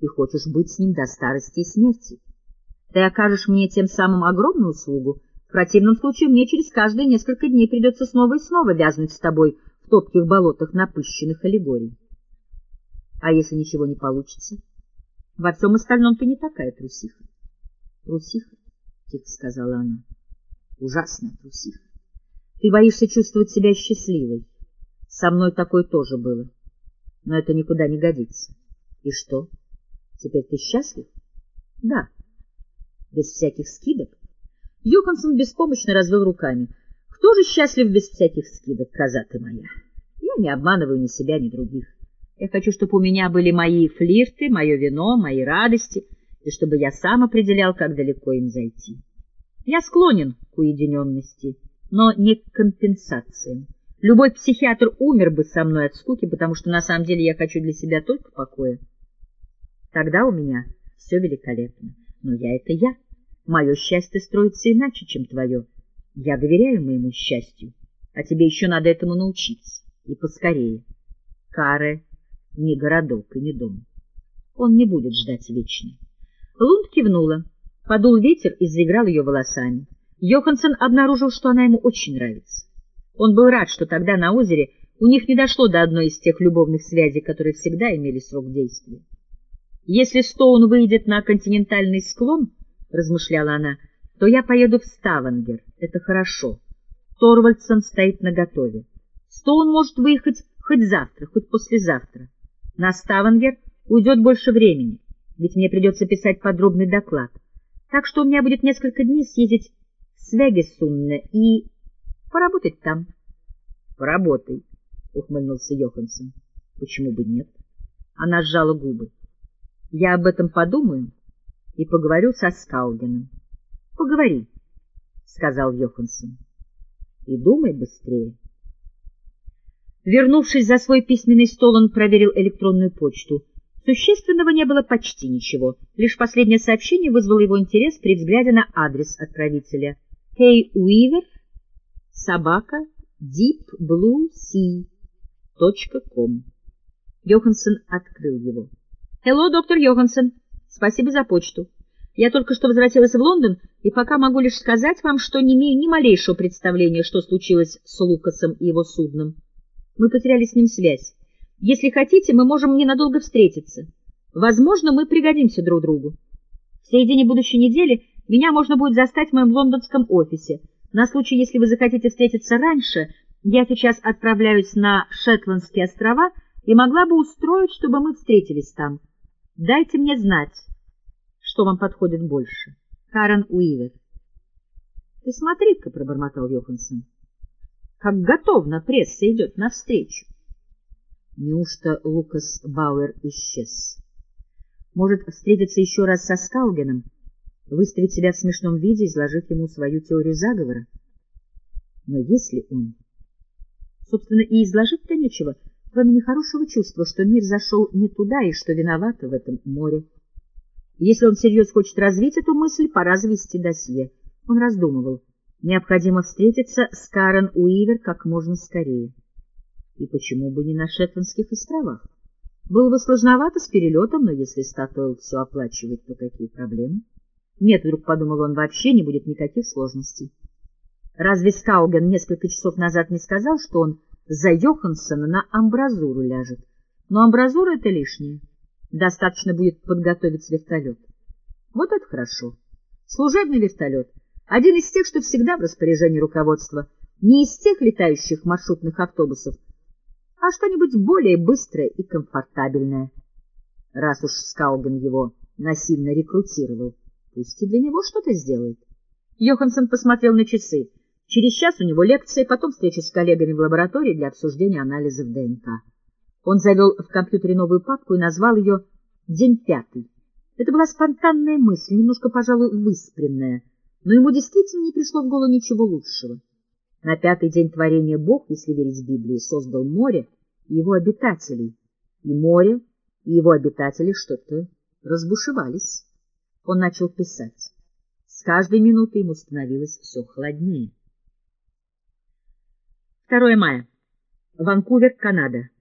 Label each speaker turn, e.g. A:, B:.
A: и хочешь быть с ним до старости и смерти. Ты окажешь мне тем самым огромную услугу. В противном случае мне через каждые несколько дней придется снова и снова вязнуть с тобой в топких болотах напыщенных аллегорий. А если ничего не получится? Во всем остальном ты не такая трусиха. Трусиха, — тихо сказала она, — ужасная трусиха. Ты боишься чувствовать себя счастливой. Со мной такое тоже было. Но это никуда не годится. И что? Теперь ты счастлив? Да. Без всяких скидок? Йоханссон беспомощно развел руками. Кто же счастлив без всяких скидок, коза ты моя? Я не обманываю ни себя, ни других. Я хочу, чтобы у меня были мои флирты, мое вино, мои радости, и чтобы я сам определял, как далеко им зайти. Я склонен к уединенности, но не к компенсациям. Любой психиатр умер бы со мной от скуки, потому что на самом деле я хочу для себя только покоя. Тогда у меня все великолепно. Но я — это я. Мое счастье строится иначе, чем твое. Я доверяю моему счастью, а тебе еще надо этому научиться. И поскорее. Каре не городок и не дом. Он не будет ждать вечно. Лунд кивнула. Подул ветер и заиграл ее волосами. Йоханссон обнаружил, что она ему очень нравится. Он был рад, что тогда на озере у них не дошло до одной из тех любовных связей, которые всегда имели срок действия. «Если Стоун выйдет на континентальный склон, — размышляла она, — то я поеду в Ставангер. Это хорошо. Торвальдсон стоит наготове. Стоун может выехать хоть завтра, хоть послезавтра. На Ставангер уйдет больше времени, ведь мне придется писать подробный доклад. Так что у меня будет несколько дней съездить в Свегесунне и поработать там. — Поработай, — ухмыльнулся Йоханссон. — Почему бы нет? Она сжала губы. — Я об этом подумаю и поговорю со Скалгеном. — Поговори, — сказал Йоханссон. — И думай быстрее. Вернувшись за свой письменный стол, он проверил электронную почту. Существенного не было почти ничего. Лишь последнее сообщение вызвало его интерес при взгляде на адрес отправителя. Кей Уивер, собака, deepbluesea.com. Йоханссон открыл его. «Hello, доктор Йоханссон. Спасибо за почту. Я только что возвратилась в Лондон, и пока могу лишь сказать вам, что не имею ни малейшего представления, что случилось с Лукасом и его судном. Мы потеряли с ним связь. Если хотите, мы можем ненадолго встретиться. Возможно, мы пригодимся друг другу. В середине будущей недели меня можно будет застать в моем лондонском офисе. На случай, если вы захотите встретиться раньше, я сейчас отправляюсь на Шетландские острова и могла бы устроить, чтобы мы встретились там. Дайте мне знать, что вам подходит больше. Карен Уивер. — Ты смотри-ка, — пробормотал Йоханссон как готовно пресса идет навстречу. Неужто Лукас Бауэр исчез? Может, встретиться еще раз со Скалгеном, выставить себя в смешном виде, изложив ему свою теорию заговора? Но если он... Собственно, и изложить-то нечего, кроме нехорошего чувства, что мир зашел не туда и что виновато в этом море. Если он всерьез хочет развить эту мысль, пора завести досье. Он раздумывал. Необходимо встретиться с Карен Уивер как можно скорее. И почему бы не на Шетландских островах? Было бы сложновато с перелетом, но если Статойл все оплачивает, то какие проблемы? Нет, вдруг подумал он, вообще не будет никаких сложностей. Разве Скауген несколько часов назад не сказал, что он за Йоханссона на амбразуру ляжет? Но амбразура — это лишнее. Достаточно будет подготовить вертолет. Вот это хорошо. Служебный вертолет — один из тех, что всегда в распоряжении руководства, не из тех летающих маршрутных автобусов, а что-нибудь более быстрое и комфортабельное. Раз уж Скауген его насильно рекрутировал, пусть и для него что-то сделает. Йоханссон посмотрел на часы. Через час у него лекция, потом встреча с коллегами в лаборатории для обсуждения анализов ДНК. Он завел в компьютере новую папку и назвал ее «День пятый». Это была спонтанная мысль, немножко, пожалуй, выспренная, но ему действительно не пришло в голову ничего лучшего. На пятый день творения Бог, если верить Библии, создал море и его обитателей, и море и его обитатели что-то разбушевались. Он начал писать. С каждой минутой ему становилось все холоднее. 2 мая. Ванкувер, Канада.